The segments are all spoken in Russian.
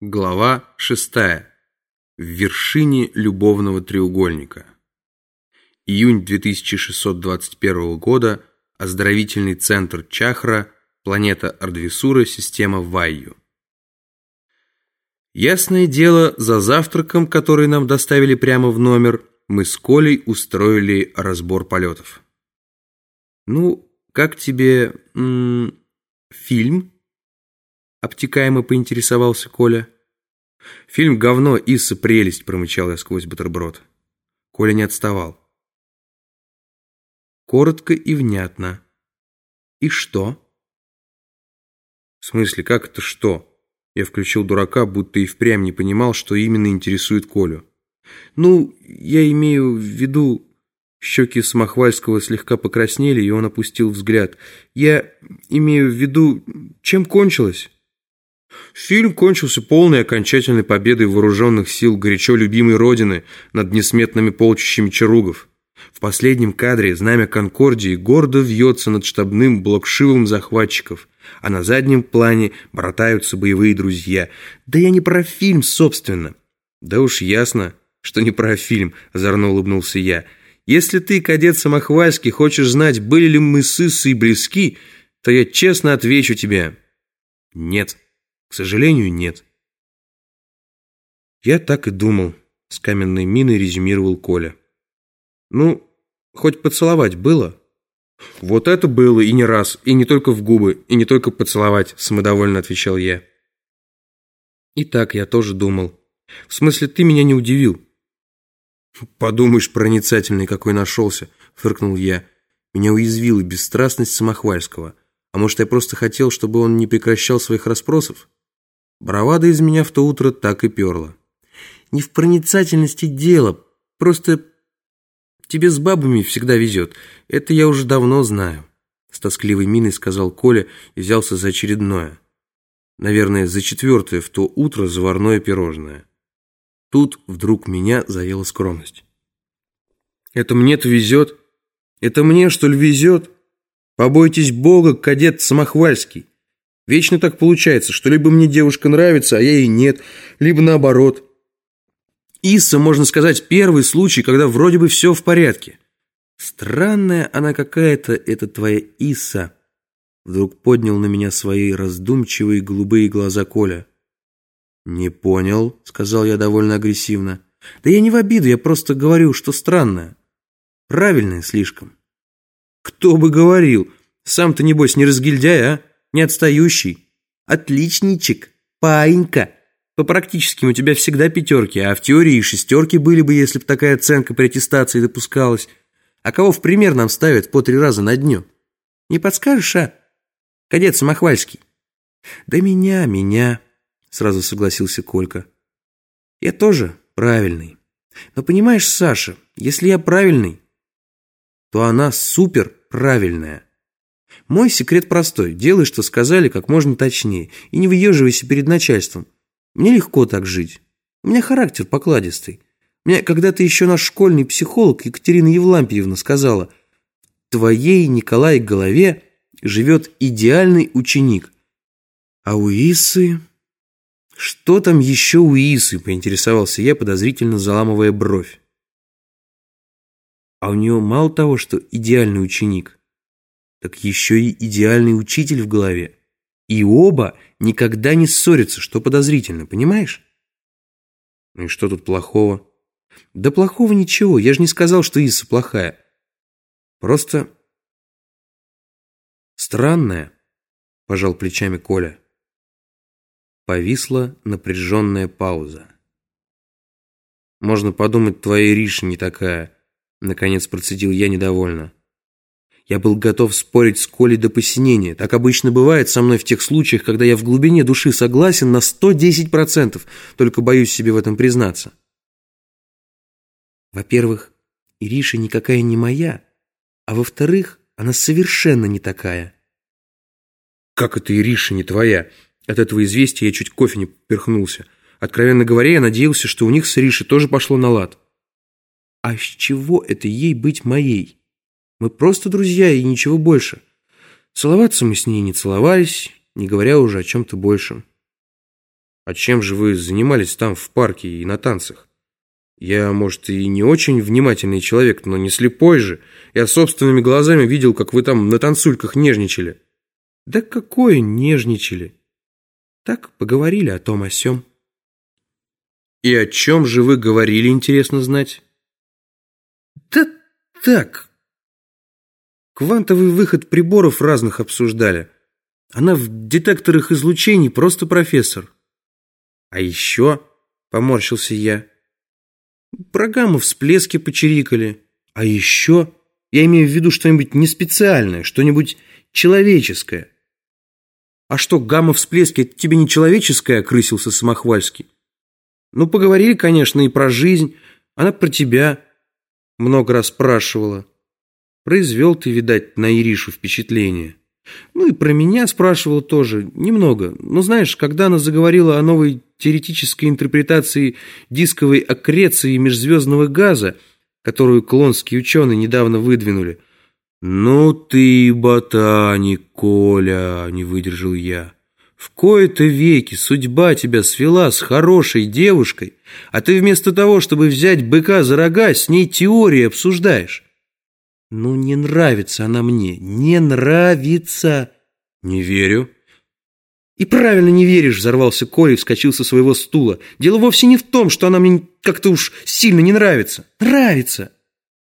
Глава 6. В вершине любовного треугольника. Июнь 2621 года. Оздоровительный центр Чахра, планета Ардвисура, система Вайю. Ясное дело, за завтраком, который нам доставили прямо в номер, мы с Колей устроили разбор полетов. «Ну, как тебе м -м, фильм?» Обтекаемо поинтересовался Коля. «Фильм говно, Исса прелесть», — промычал я сквозь бутерброд. Коля не отставал. Коротко и внятно. «И что?» «В смысле, как это что?» Я включил дурака, будто и впрямь не понимал, что именно интересует Колю. «Ну, я имею в виду...» Щеки Самохвальского слегка покраснели, и он опустил взгляд. «Я имею в виду, чем кончилось?» Фильм кончился полной окончательной победой вооруженных сил горячо любимой Родины над несметными полчищами чаругов. В последнем кадре знамя Конкордии гордо вьется над штабным блокшивом захватчиков, а на заднем плане братаются боевые друзья. Да я не про фильм, собственно. Да уж ясно, что не про фильм, озорно улыбнулся я. Если ты, кадет Самохвальский, хочешь знать, были ли мы с Иссой близки, то я честно отвечу тебе. Нет. К сожалению, нет. Я так и думал, с каменной миной резюмировал Коля. Ну, хоть поцеловать было? Вот это было и не раз, и не только в губы, и не только поцеловать, самодовольно отвечал я. И так я тоже думал. В смысле, ты меня не удивил. Подумаешь, проницательный какой нашелся, фыркнул я. Меня уязвила бесстрастность Самохвальского. А может, я просто хотел, чтобы он не прекращал своих расспросов? Бравада из меня в то утро так и перла. Не в проницательности дело, просто тебе с бабами всегда везет. Это я уже давно знаю. С тоскливой миной сказал Коля и взялся за очередное. Наверное, за четвертое в то утро заварное пирожное. Тут вдруг меня заела скромность. Это мне-то везет? Это мне, что ли, везет? Побойтесь Бога, кадет Самохвальский. Вечно так получается, что либо мне девушка нравится, а я ей нет, либо наоборот. Исса, можно сказать, первый случай, когда вроде бы все в порядке. Странная она какая-то, эта твоя Исса. Вдруг поднял на меня свои раздумчивые голубые глаза Коля. «Не понял», — сказал я довольно агрессивно. «Да я не в обиду, я просто говорю, что странная. Правильная слишком». «Кто бы говорил? Сам-то, небось, не разгильдяй, а?» Не отстающий. Отличничек, паинька. По практическим у тебя всегда пятерки, а в теории и шестерки были бы, если бы такая оценка при аттестации допускалась. А кого в пример нам ставят по три раза на дню? Не подскажешь, а? Кадет Самохвальский. Да меня, меня, сразу согласился Колька. Я тоже правильный. Но понимаешь, Саша, если я правильный, то она супер правильная. Мой секрет простой. Делай, что сказали, как можно точнее. И не выеживайся перед начальством. Мне легко так жить. У меня характер покладистый. Мне когда-то еще наш школьный психолог Екатерина Евлампиевна сказала, в твоей, Николай, голове живет идеальный ученик. А у Исы... Что там еще у Исы, поинтересовался я, подозрительно заламывая бровь. А у нее мало того, что идеальный ученик, так еще и идеальный учитель в голове. И оба никогда не ссорятся, что подозрительно, понимаешь? Ну и что тут плохого? Да плохого ничего, я же не сказал, что Иса плохая. Просто странная, пожал плечами Коля. Повисла напряженная пауза. Можно подумать, твоя Риша не такая, наконец процедил я недовольно. Я был готов спорить с Колей до посинения. Так обычно бывает со мной в тех случаях, когда я в глубине души согласен на 110%, только боюсь себе в этом признаться. Во-первых, Ириша никакая не моя, а во-вторых, она совершенно не такая. Как это Ириша не твоя? От этого известия я чуть кофе не поперхнулся. Откровенно говоря, я надеялся, что у них с Иришей тоже пошло на лад. А с чего это ей быть моей? Мы просто друзья и ничего больше. Целоваться мы с ней не целовались, не говоря уже о чем-то большем. А чем же вы занимались там, в парке и на танцах? Я, может, и не очень внимательный человек, но не слепой же. Я собственными глазами видел, как вы там на танцульках нежничали. Да какое нежничали? Так поговорили о том о сём. И о чем же вы говорили, интересно знать? Да так. Квантовый выход приборов разных обсуждали. Она в детекторах излучений просто профессор. А еще, поморщился я, про гамма-всплески почирикали. А еще, я имею в виду что-нибудь не специальное, что-нибудь человеческое. А что, гамма-всплески, это тебе не человеческое, окрысился Самохвальский? Ну, поговорили, конечно, и про жизнь. Она про тебя много раз спрашивала. Произвел ты, видать, на Иришу впечатление. Ну и про меня спрашивал тоже, немного. Но знаешь, когда она заговорила о новой теоретической интерпретации дисковой аккреции межзвездного газа, которую клонские ученые недавно выдвинули. «Ну ты ботаник, Коля!» – не выдержал я. «В кои-то веки судьба тебя свела с хорошей девушкой, а ты вместо того, чтобы взять быка за рога, с ней теории обсуждаешь». «Ну, не нравится она мне, не нравится!» «Не верю». «И правильно не веришь», — взорвался Коля и вскочил со своего стула. «Дело вовсе не в том, что она мне как-то уж сильно не нравится. Нравится!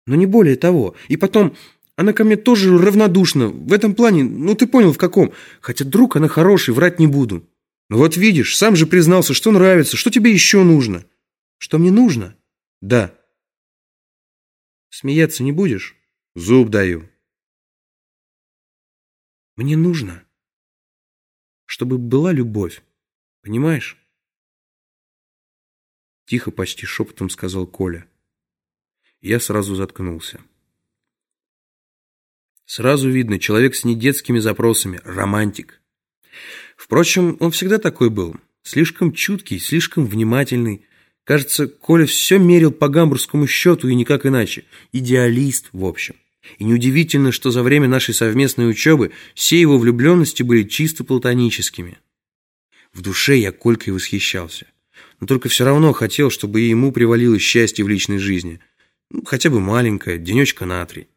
Но не более того. И потом, она ко мне тоже равнодушна. В этом плане, ну ты понял, в каком. Хотя друг она хороший, врать не буду. Ну вот видишь, сам же признался, что нравится. Что тебе еще нужно?» «Что мне нужно?» «Да». «Смеяться не будешь?» «Зуб даю». «Мне нужно» чтобы была любовь. Понимаешь? Тихо, почти шепотом сказал Коля. Я сразу заткнулся. Сразу видно, человек с недетскими запросами, романтик. Впрочем, он всегда такой был. Слишком чуткий, слишком внимательный. Кажется, Коля все мерил по гамбургскому счету и никак иначе. Идеалист, в общем. И неудивительно, что за время нашей совместной учебы все его влюбленности были чисто платоническими. В душе я Колькой восхищался. Но только все равно хотел, чтобы и ему привалило счастье в личной жизни. Ну, хотя бы маленькое, денечка на три.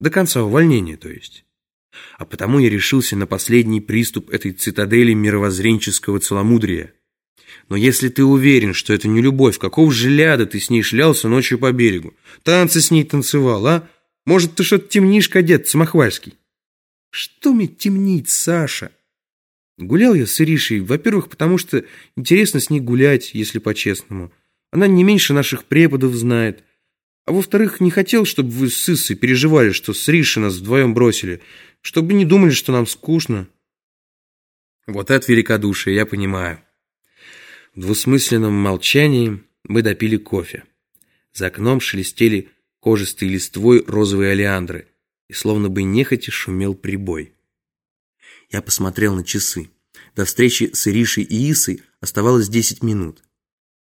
До конца увольнения, то есть. А потому я решился на последний приступ этой цитадели мировоззренческого целомудрия. Но если ты уверен, что это не любовь, какого же ляда ты с ней шлялся ночью по берегу? Танцы с ней танцевал, а? Может, ты что-то темнишь, кадет Самохвальский? Что мне темнить, Саша? Гулял я с Иришей, во-первых, потому что интересно с ней гулять, если по-честному. Она не меньше наших преподов знает. А во-вторых, не хотел, чтобы вы с Иссой переживали, что с Иришей нас вдвоем бросили, чтобы не думали, что нам скучно. Вот это великодушие, я понимаю. В двусмысленном молчании мы допили кофе. За окном шелестели кожистой листвой розовые олеандры, и словно бы нехотя шумел прибой. Я посмотрел на часы. До встречи с Иришей и Исой оставалось 10 минут.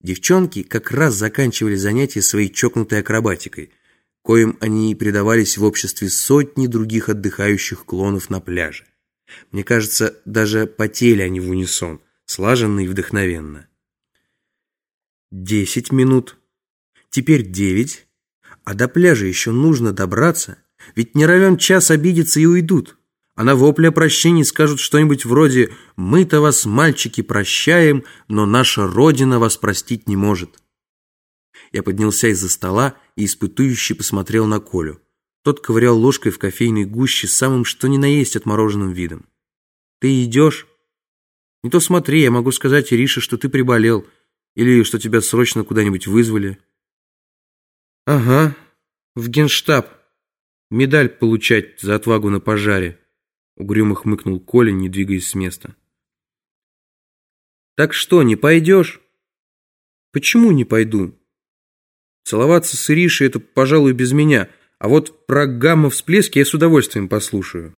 Девчонки как раз заканчивали занятия своей чокнутой акробатикой, коим они предавались в обществе сотни других отдыхающих клонов на пляже. Мне кажется, даже потели они в унисон, слаженно и вдохновенно. Десять минут. Теперь девять. А до пляжа еще нужно добраться, ведь не равен час обидятся и уйдут. А на вопле о прощении скажут что-нибудь вроде «Мы-то вас, мальчики, прощаем, но наша Родина вас простить не может». Я поднялся из-за стола и испытующе посмотрел на Колю. Тот ковырял ложкой в кофейной гуще самым что ни на есть отмороженным видом. «Ты идешь?» «Не то смотри, я могу сказать Ирише, что ты приболел, или что тебя срочно куда-нибудь вызвали». «Ага, в генштаб. Медаль получать за отвагу на пожаре», — угрюмо хмыкнул Коля, не двигаясь с места. «Так что, не пойдешь?» «Почему не пойду?» «Целоваться с Иришей — это, пожалуй, без меня, а вот про гамма-всплески я с удовольствием послушаю».